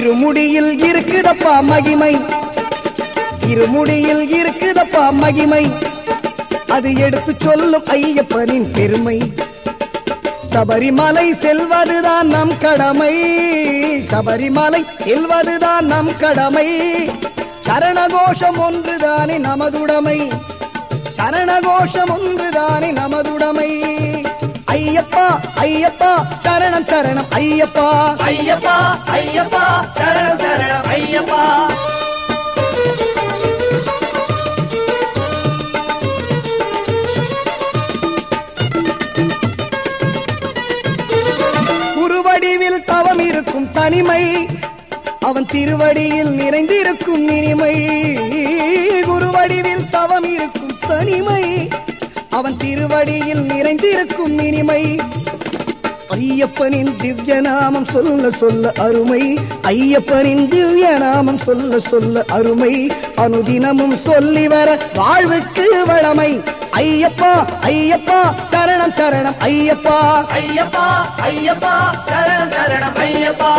இருமுடியில் இருக்குதப்பா மகிமை. இருமுடியில் இருக்குதப்பா மகிமை. அது எடுத்து சொல்லும் ஐயப்பனின் பெருமை. சபரிமலை செல்வதுதான் நம் கடமை. சபரிமலை செல்வதுதான் நம் கடமை. சரணகோஷம் ஒன்றுதானே நமதுடமை. சரணகோஷம் ஒன்றுதானே நமதுடமை. ஐயப்பா ஐயப்பா சரணம் சரணம் ஐயப்பா. ஐயப்பா ஐயப்பா சரணம் சரணம் ஐயப்பா. குருவடிவில் தவம் இருக்கும் தனிமை அவன் திருவடியில் நிறைந்திருக்கும் இனிமை. குருவடிவில் தவம் இருக்கும் தனிமை அவன் திருவடியில் நிறைந்திருக்கும் இனிமை. ஐயப்பனின் திவ்ய நாமம் சொல்ல சொல்ல அருமை. ஐயப்பனின் திவ்ய நாமம் சொல்ல சொல்ல அருமை. அனுதினமும் சொல்லி வர வாழ்வுக்கு வளமை. ஐயப்பா ஐயப்பா சரணம் சரணம் ஐயப்பா. ஐயப்பா ஐயப்பா சரணம் சரணம் ஐயப்பா.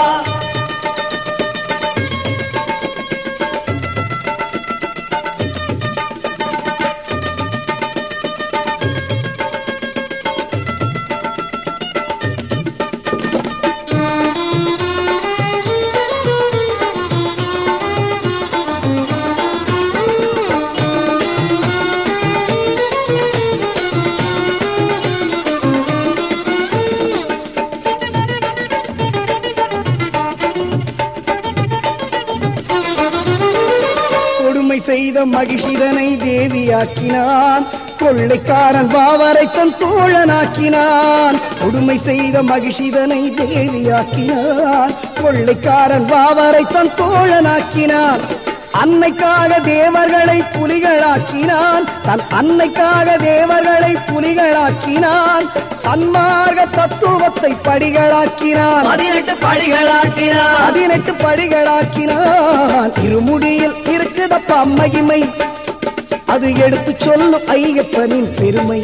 செய்த மகிழ்ச்சிதனை தேவியாக்கினான். கொள்ளைக்காரன் பாவரை தன் தோழனாக்கினான். கொடுமை செய்த மகிழ்ச்சிதனை தேவியாக்கினான். கொள்ளைக்காரன் பாவரை தன் தோழனாக்கினான். அன்னைக்காக தேவர்களை புலிகளாக்கினான். தன் அன்னைக்காக தேவர்களை புலிகளாக்கினான். சன்மார்க்க தத்துவத்தை படிகளாக்கினான். பதினெட்டு படிகளாக்கினார் பதினெட்டு படிகளாக்கினான். இருமுடியில் இருக்குதப்பா மகிமை அது எடுத்து சொல்லும் ஐயப்பனின் பெருமை.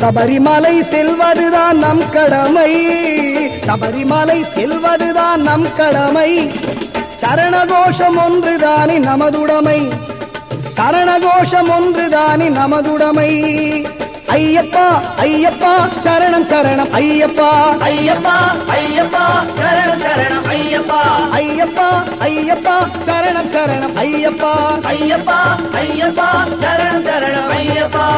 சபரிமலை செல்வதுதான் நம் கடமை. சபரிமலை செல்வதுதான் நம் கடமை. சரணகோஷம் ஒன்றுதானே நமதுடைமை. சரணகோஷம் ஒன்றுதானே நமதுடைமை. ஐயப்பா ஐயப்பா சரணம் சரணம் ஐயப்பா. ஐயப்பா ஐயப்பா சரணம் சரணம் ஐயப்பா. ஐயப்பா ஐயப்பா சரணம் சரணம் ஐயப்பா. ஐயப்பா ஐயப்பா சரணம் சரணம் ஐயப்பா.